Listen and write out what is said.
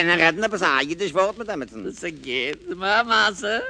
En dan redden we op een zaagje, dus wat met maar.